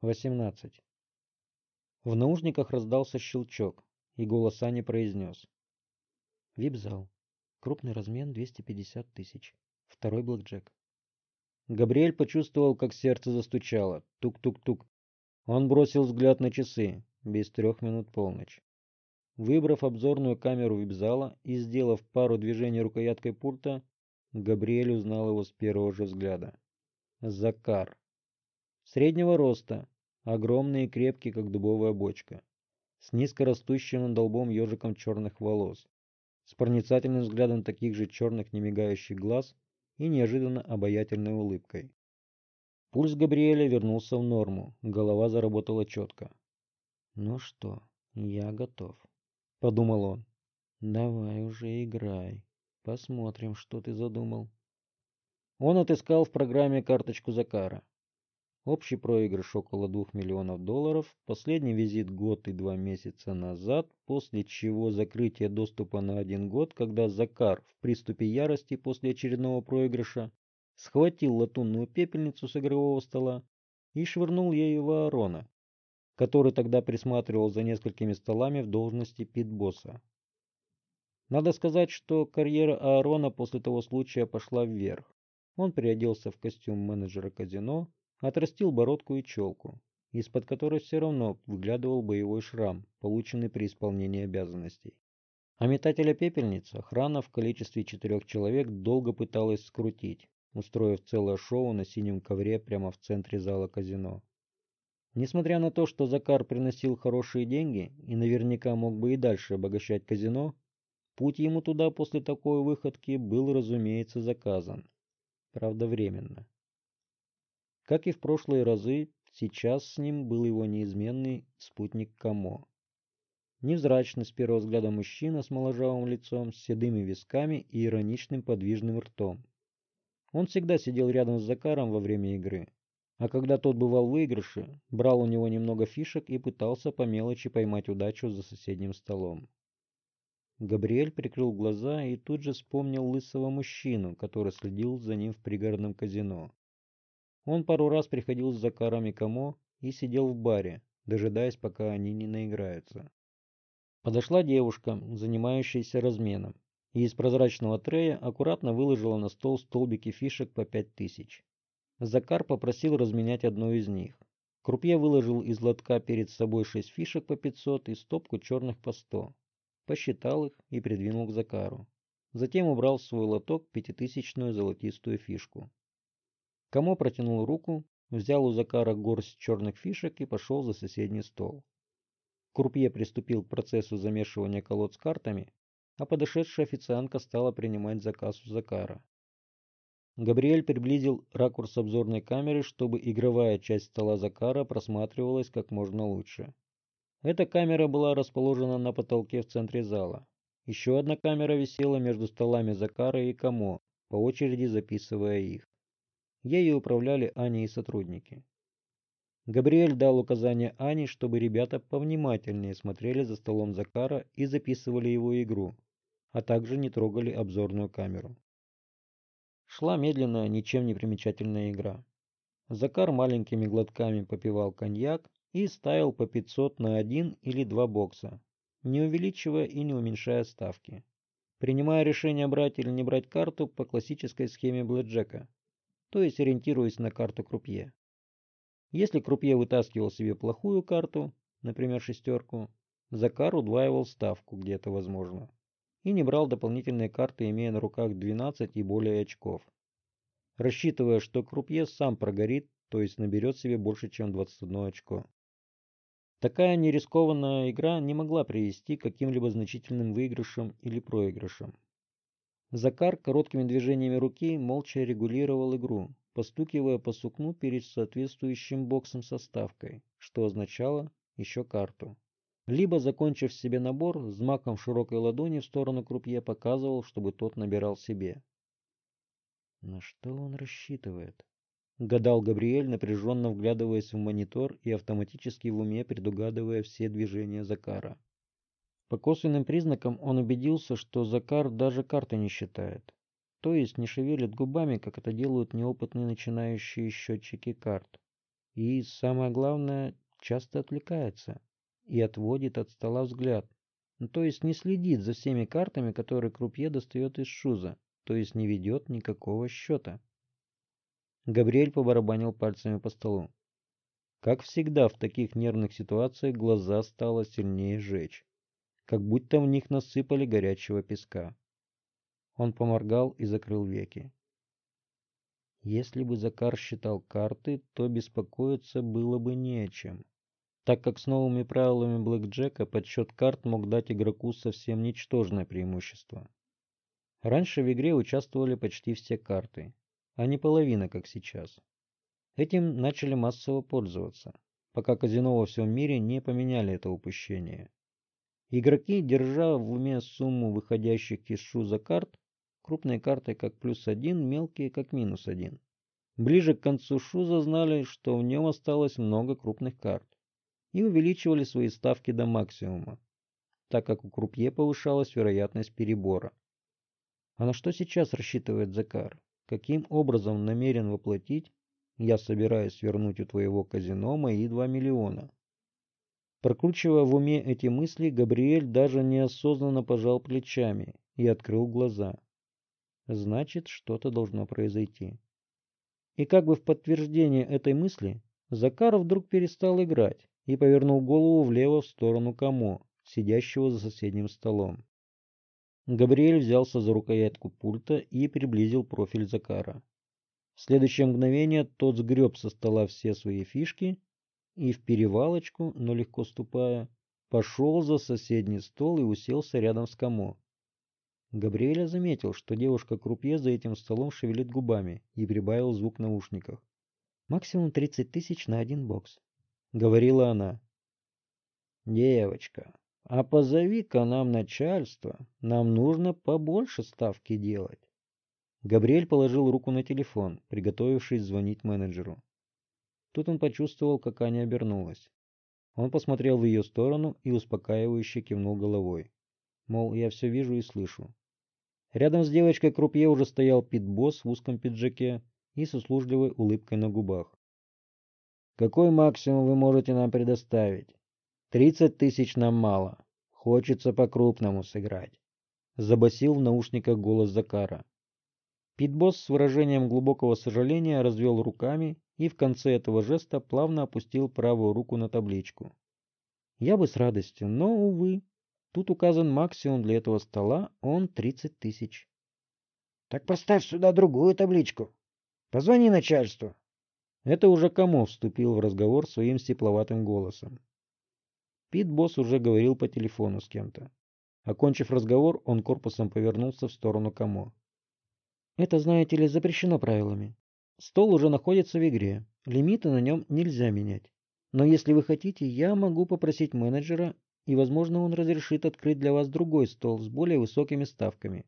Восемнадцать. В наушниках раздался щелчок, и голос Ани произнес. Вип-зал. Крупный размен 250 тысяч. Второй блэкджек. Габриэль почувствовал, как сердце застучало. Тук-тук-тук. Он бросил взгляд на часы. Без трех минут полночь. Выбрав обзорную камеру вип-зала и сделав пару движений рукояткой пульта, Габриэль узнал его с первого же взгляда. Закар. Среднего роста, огромный и крепкий, как дубовая бочка, с низко растущим над долбом ежиком черных волос, с проницательным взглядом таких же черных немигающих глаз и неожиданно обаятельной улыбкой. Пульс Габриэля вернулся в норму, голова заработала четко. «Ну что, я готов», — подумал он. «Давай уже играй. Посмотрим, что ты задумал». Он отыскал в программе карточку Закара. Общий проигрыш около 2 миллионов долларов, последний визит год и два месяца назад, после чего закрытие доступа на один год, когда Закар в приступе ярости после очередного проигрыша схватил латунную пепельницу с игрового стола и швырнул ею в Аарона, который тогда присматривал за несколькими столами в должности питбосса. Надо сказать, что карьера Аарона после того случая пошла вверх. Он переоделся в костюм менеджера казино, Отрастил бородку и челку, из-под которой все равно выглядывал боевой шрам, полученный при исполнении обязанностей. А метателя пепельниц охрана в количестве четырех человек долго пыталась скрутить, устроив целое шоу на синем ковре прямо в центре зала казино. Несмотря на то, что Закар приносил хорошие деньги и наверняка мог бы и дальше обогащать казино, путь ему туда после такой выходки был, разумеется, заказан. Правда, временно. Как и в прошлые разы, сейчас с ним был его неизменный спутник Камо. Невзрачный с первого взгляда мужчина с моложавым лицом, с седыми висками и ироничным подвижным ртом. Он всегда сидел рядом с Закаром во время игры, а когда тот бывал в выигрыше, брал у него немного фишек и пытался по мелочи поймать удачу за соседним столом. Габриэль прикрыл глаза и тут же вспомнил лысого мужчину, который следил за ним в пригородном казино. Он пару раз приходил с Закаром и Камо и сидел в баре, дожидаясь, пока они не наиграются. Подошла девушка, занимающаяся разменом, и из прозрачного трея аккуратно выложила на стол столбики фишек по пять тысяч. Закар попросил разменять одну из них. Крупье выложил из лотка перед собой шесть фишек по 500 и стопку черных по 100. Посчитал их и придвинул к Закару. Затем убрал в свой лоток пятитысячную золотистую фишку. Камо протянул руку, взял у Закара горсть черных фишек и пошел за соседний стол. Крупье приступил к процессу замешивания колод с картами, а подошедшая официантка стала принимать заказ у Закара. Габриэль приблизил ракурс обзорной камеры, чтобы игровая часть стола Закара просматривалась как можно лучше. Эта камера была расположена на потолке в центре зала. Еще одна камера висела между столами Закара и Камо, по очереди записывая их. Ею управляли Аня и сотрудники. Габриэль дал указание Ане, чтобы ребята повнимательнее смотрели за столом Закара и записывали его игру, а также не трогали обзорную камеру. Шла медленная, ничем не примечательная игра. Закар маленькими глотками попивал коньяк и ставил по 500 на один или два бокса, не увеличивая и не уменьшая ставки, принимая решение брать или не брать карту по классической схеме блэкджека то есть ориентируясь на карту крупье. Если крупье вытаскивал себе плохую карту, например, шестерку, Закар удваивал ставку, где это возможно, и не брал дополнительные карты, имея на руках 12 и более очков, рассчитывая, что крупье сам прогорит, то есть наберет себе больше, чем 21 очко. Такая нерискованная игра не могла привести к каким-либо значительным выигрышам или проигрышам. Закар короткими движениями руки молча регулировал игру, постукивая по сукну перед соответствующим боксом со ставкой, что означало еще карту. Либо, закончив себе набор, взмаком широкой ладони в сторону крупье показывал, чтобы тот набирал себе. На что он рассчитывает? Гадал Габриэль, напряженно вглядываясь в монитор и автоматически в уме предугадывая все движения Закара. По косвенным признакам он убедился, что Закар даже карты не считает. То есть не шевелит губами, как это делают неопытные начинающие счетчики карт. и, самое главное, часто отвлекается и отводит от стола взгляд. Ну, то есть не следит за всеми картами, которые крупье достает из шуза, то есть не ведет никакого счета. Габриэль побарабанил пальцами по столу. Как всегда в таких нервных ситуациях глаза стало сильнее жечь, как будто в них насыпали горячего песка. Он поморгал и закрыл веки. Если бы Закар считал карты, то беспокоиться было бы не чем, так как с новыми правилами блэкджека подсчет карт мог дать игроку совсем ничтожное преимущество. Раньше в игре участвовали почти все карты, а не половина, как сейчас. Этим начали массово пользоваться, пока казино во всем мире не поменяли это упущение. Игроки, держа в уме сумму выходящих из шуза карт, крупные карты как плюс один, мелкие как минус один. Ближе к концу шуза знали, что в нем осталось много крупных карт, и увеличивали свои ставки до максимума, так как у крупье повышалась вероятность перебора. А на что сейчас рассчитывает Закар? Каким образом намерен воплотить я собираюсь вернуть у твоего казино мои два миллиона. Прокручивая в уме эти мысли, Габриэль даже неосознанно пожал плечами и открыл глаза. Значит, что-то должно произойти. И как бы в подтверждение этой мысли, Закар вдруг перестал играть и повернул голову влево в сторону Камо, сидящего за соседним столом. Габриэль взялся за рукоятку пульта и приблизил профиль Закара. В следующее мгновение тот сгреб со стола все свои фишки и в перевалочку, но легко ступая, пошел за соседний стол и уселся рядом с Камо. Габриэля заметил, что девушка-крупье за этим столом шевелит губами и прибавил звук в наушниках. «Максимум тридцать тысяч на один бокс», — говорила она. «Девочка, а позови-ка нам начальство, нам нужно побольше ставки делать». Габриэль положил руку на телефон, приготовившись звонить менеджеру. Тут он почувствовал, как Аня обернулась. Он посмотрел в ее сторону и успокаивающе кивнул головой. Мол, я все вижу и слышу. Рядом с девочкой крупье уже стоял питбосс в узком пиджаке и с услужливой улыбкой на губах. «Какой максимум вы можете нам предоставить? Тридцать тысяч нам мало. Хочется по-крупному сыграть», — забасил в наушниках голос Закара. Питбосс с выражением глубокого сожаления развел руками и в конце этого жеста плавно опустил правую руку на табличку. Я бы с радостью, но, увы, тут указан максимум для этого стола, он 30 тысяч. Так поставь сюда другую табличку. Позвони начальству. Это уже кому вступил в разговор своим степловатым голосом. Питбосс уже говорил по телефону с кем-то. Окончив разговор, он корпусом повернулся в сторону Камо. Это, знаете ли, запрещено правилами. Стол уже находится в игре. Лимиты на нем нельзя менять. Но если вы хотите, я могу попросить менеджера, и, возможно, он разрешит открыть для вас другой стол с более высокими ставками.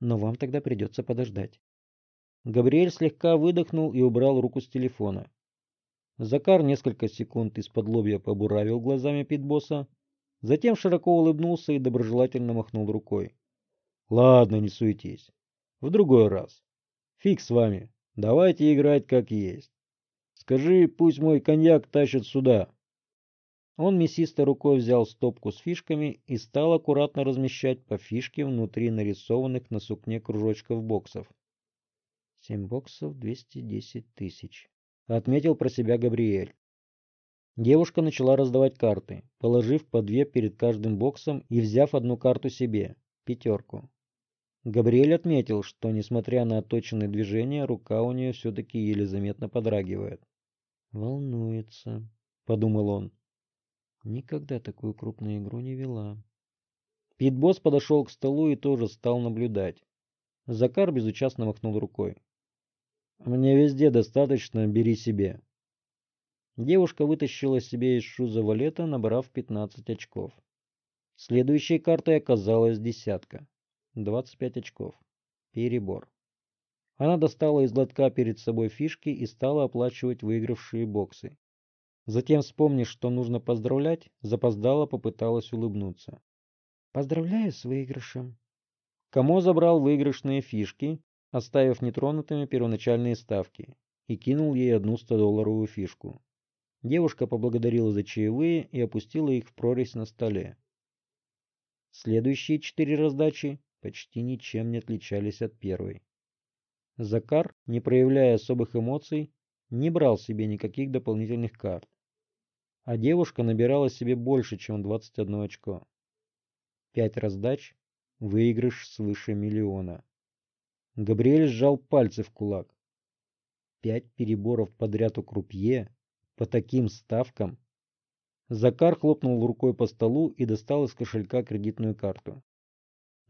Но вам тогда придется подождать. Габриэль слегка выдохнул и убрал руку с телефона. Закар несколько секунд из-под лобья побуравил глазами питбосса, затем широко улыбнулся и доброжелательно махнул рукой. «Ладно, не суетись. В другой раз. Фиг с вами. Давайте играть как есть. Скажи, пусть мой коньяк тащит сюда. Он мясистой рукой взял стопку с фишками и стал аккуратно размещать по фишке внутри нарисованных на сукне кружочков боксов. Семь боксов, двести десять тысяч. Отметил про себя Габриэль. Девушка начала раздавать карты, положив по две перед каждым боксом и взяв одну карту себе, пятерку. Габриэль отметил, что, несмотря на отточенные движения, рука у нее все-таки еле заметно подрагивает. «Волнуется», — подумал он. «Никогда такую крупную игру не вела». Питбосс подошел к столу и тоже стал наблюдать. Закар безучастно махнул рукой. «Мне везде достаточно, бери себе». Девушка вытащила себе из шуза валета, набрав 15 очков. Следующей картой оказалась десятка. 25 очков. Перебор. Она достала из лотка перед собой фишки и стала оплачивать выигравшие боксы. Затем, вспомнив, что нужно поздравлять, запоздала попыталась улыбнуться. «Поздравляю с выигрышем». Камо забрал выигрышные фишки, оставив нетронутыми первоначальные ставки, и кинул ей одну 100-долларовую фишку. Девушка поблагодарила за чаевые и опустила их в прорезь на столе. Следующие четыре раздачи почти ничем не отличались от первой. Закар, не проявляя особых эмоций, не брал себе никаких дополнительных карт. А девушка набирала себе больше, чем 21 очко. Пять раздач, выигрыш свыше миллиона. Габриэль сжал пальцы в кулак. Пять переборов подряд у крупье по таким ставкам. Закар хлопнул рукой по столу и достал из кошелька кредитную карту.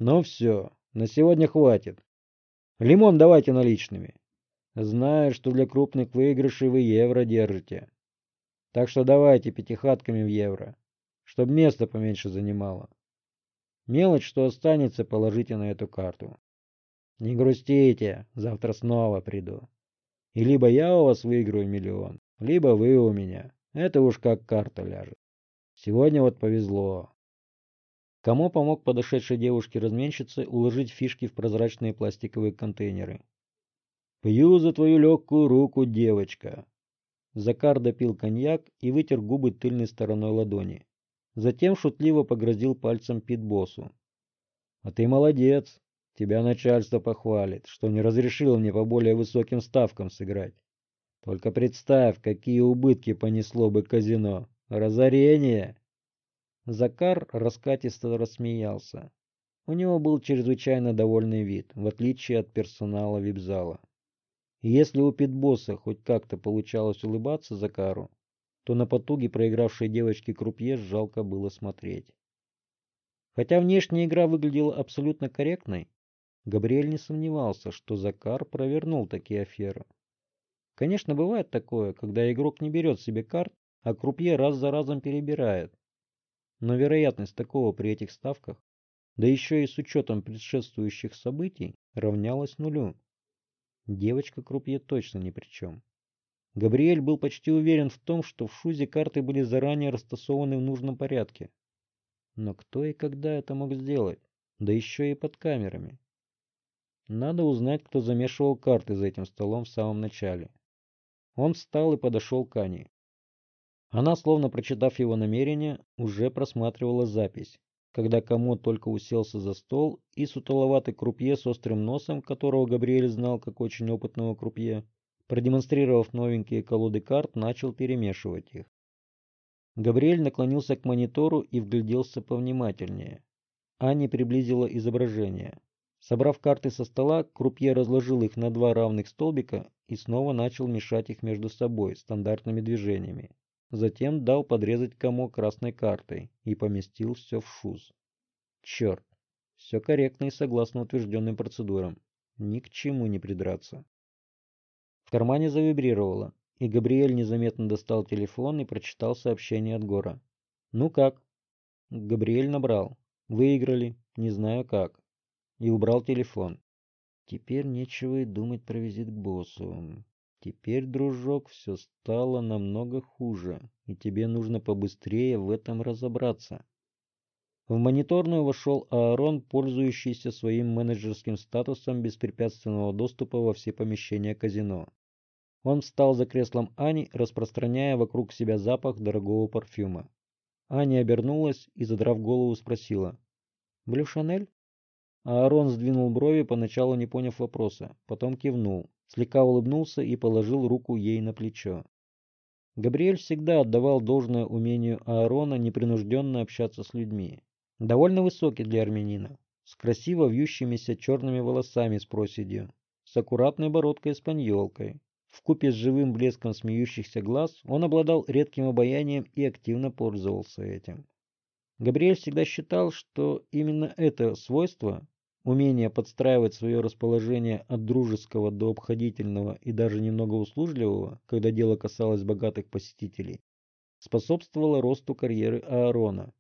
Ну все, на сегодня хватит. Лимон давайте наличными. Знаю, что для крупных выигрышей вы евро держите. Так что давайте пятихатками в евро, чтобы место поменьше занимало. Мелочь, что останется, положите на эту карту. Не грустите, завтра снова приду. И либо я у вас выиграю миллион, либо вы у меня. Это уж как карта ляжет. Сегодня вот повезло. Кому помог подошедшей девушке-разменщице уложить фишки в прозрачные пластиковые контейнеры? «Пью за твою легкую руку, девочка!» Закар допил коньяк и вытер губы тыльной стороной ладони. Затем шутливо погрозил пальцем Питбоссу. «А ты молодец! Тебя начальство похвалит, что не разрешил мне по более высоким ставкам сыграть. Только представь, какие убытки понесло бы казино. Разорение!» Закар раскатисто рассмеялся. У него был чрезвычайно довольный вид, в отличие от персонала вип-зала. Если у питбосса хоть как-то получалось улыбаться Закару, то на потуги проигравшей девочки крупье жалко было смотреть. Хотя внешняя игра выглядела абсолютно корректной, Габриэль не сомневался, что Закар провернул такие аферы. Конечно, бывает такое, когда игрок не берет себе карт, а крупье раз за разом перебирает. Но вероятность такого при этих ставках, да еще и с учетом предшествующих событий, равнялась нулю. Девочка-крупье точно ни при чем. Габриэль был почти уверен в том, что в шузе карты были заранее растасованы в нужном порядке. Но кто и когда это мог сделать? Да еще и под камерами. Надо узнать, кто замешивал карты за этим столом в самом начале. Он встал и подошел к Ане. Она, словно прочитав его намерение, уже просматривала запись, когда комод только уселся за стол, и сутуловатый крупье с острым носом, которого Габриэль знал как очень опытного крупье, продемонстрировав новенькие колоды карт, начал перемешивать их. Габриэль наклонился к монитору и вгляделся повнимательнее. Аня приблизила изображение. Собрав карты со стола, крупье разложил их на два равных столбика и снова начал мешать их между собой стандартными движениями. Затем дал подрезать комок красной картой и поместил все в шуз. Черт, все корректно и согласно утвержденным процедурам. Ни к чему не придраться. В кармане завибрировало, и Габриэль незаметно достал телефон и прочитал сообщение от Гора. «Ну как?» Габриэль набрал. «Выиграли. Не знаю как». И убрал телефон. Теперь нечего и думать про визит к боссу. Теперь, дружок, все стало намного хуже, и тебе нужно побыстрее в этом разобраться. В мониторную вошел Аарон, пользующийся своим менеджерским статусом беспрепятственного доступа во все помещения казино. Он встал за креслом Ани, распространяя вокруг себя запах дорогого парфюма. Аня обернулась и, задрав голову, спросила. «Блю Шанель?» Аарон сдвинул брови, поначалу не поняв вопроса, потом кивнул слегка улыбнулся и положил руку ей на плечо. Габриэль всегда отдавал должное умению Аарона непринужденно общаться с людьми. Довольно высокий для армянина, с красиво вьющимися черными волосами с проседью, с аккуратной бородкой-испаньолкой. Вкупе с живым блеском смеющихся глаз он обладал редким обаянием и активно пользовался этим. Габриэль всегда считал, что именно это свойство Умение подстраивать свое расположение от дружеского до обходительного и даже немного услужливого, когда дело касалось богатых посетителей, способствовало росту карьеры Аарона.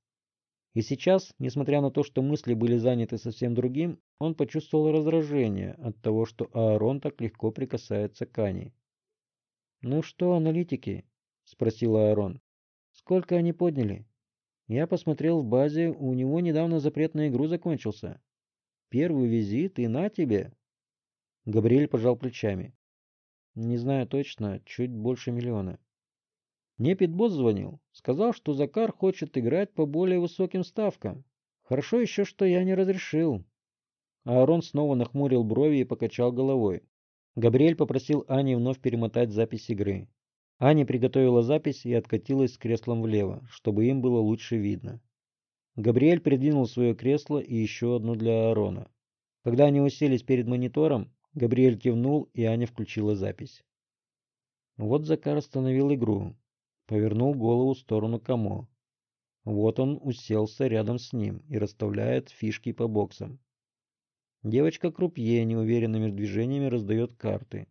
И сейчас, несмотря на то, что мысли были заняты совсем другим, он почувствовал раздражение от того, что Аарон так легко прикасается к Ане. «Ну что, аналитики?» – спросил Аарон. «Сколько они подняли?» «Я посмотрел в базе, у него недавно запрет на игру закончился. Первый визит и на тебе. Габриэль пожал плечами. Не знаю точно, чуть больше миллиона. Мне Питбосс звонил. Сказал, что Закар хочет играть по более высоким ставкам. Хорошо еще, что я не разрешил. Аарон снова нахмурил брови и покачал головой. Габриэль попросил Ани вновь перемотать запись игры. Аня приготовила запись и откатилась с креслом влево, чтобы им было лучше видно. Габриэль придвинул свое кресло и еще одно для Аарона. Когда они уселись перед монитором, Габриэль кивнул, и Аня включила запись. Вот Закар остановил игру, повернул голову в сторону Камо. Вот он уселся рядом с ним и расставляет фишки по боксам. Девочка крупье неуверенными движениями раздает карты.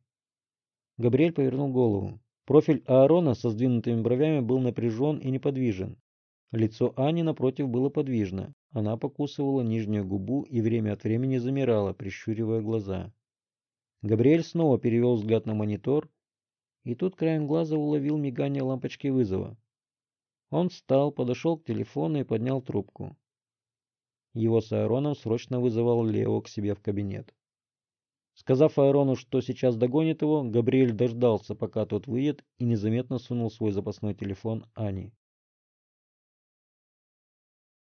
Габриэль повернул голову. Профиль Аарона со сдвинутыми бровями был напряжен и неподвижен. Лицо Ани, напротив, было подвижно. Она покусывала нижнюю губу и время от времени замирала, прищуривая глаза. Габриэль снова перевел взгляд на монитор, и тут краем глаза уловил мигание лампочки вызова. Он встал, подошел к телефону и поднял трубку. Его с Аароном срочно вызывал Лео к себе в кабинет. Сказав Аарону, что сейчас догонит его, Габриэль дождался, пока тот выйдет, и незаметно сунул свой запасной телефон Ани.